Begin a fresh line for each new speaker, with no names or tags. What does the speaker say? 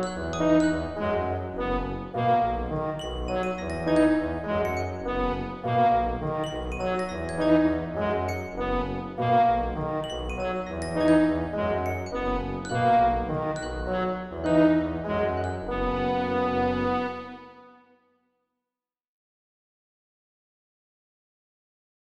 Música